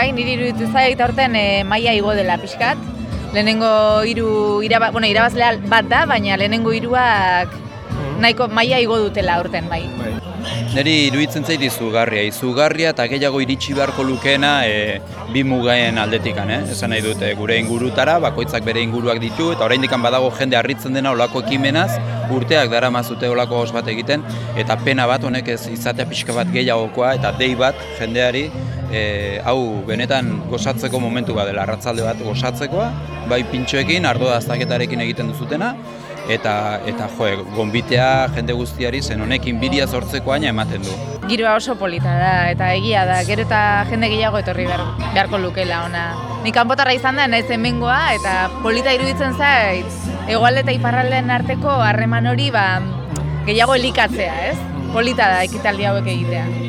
bai, niri iruditu zait aurten e, maila igo dela pixkat. Lehenengo hiru iraba, bueno, irabazlea bat da, baina lehenengo hiruak nahiko maila igo dutela aurten bai. Neri iruditzen zait izugarria, izugarria eta gehiago iritsi beharko lukeena e, bi mugaen aldetikan, eh? Esan nahi dute gure ingurutara, bakoitzak bere inguruak ditu eta oraindik badago jende harritzen dena olako ekimenaz, urteak dara mazute olako os bat egiten eta pena bat honek ez izatea pixka bat gehiagokoa eta dei bat jendeari e, hau benetan gozatzeko momentu bat dela, arratzalde bat gozatzekoa, bai pintxoekin, ardo aztaketarekin egiten duzutena, eta eta jo, gonbitea jende guztiari zen honekin biria sortzeko aina ematen du. Giroa oso polita da eta egia da, gero eta jende gehiago etorri behar, beharko lukela ona. Ni kanpotarra izan da naiz hemengoa eta polita iruditzen zait. Egoalde eta iparraldean arteko harreman hori ba, gehiago elikatzea, ez? Polita da ekitaldi hauek egitea.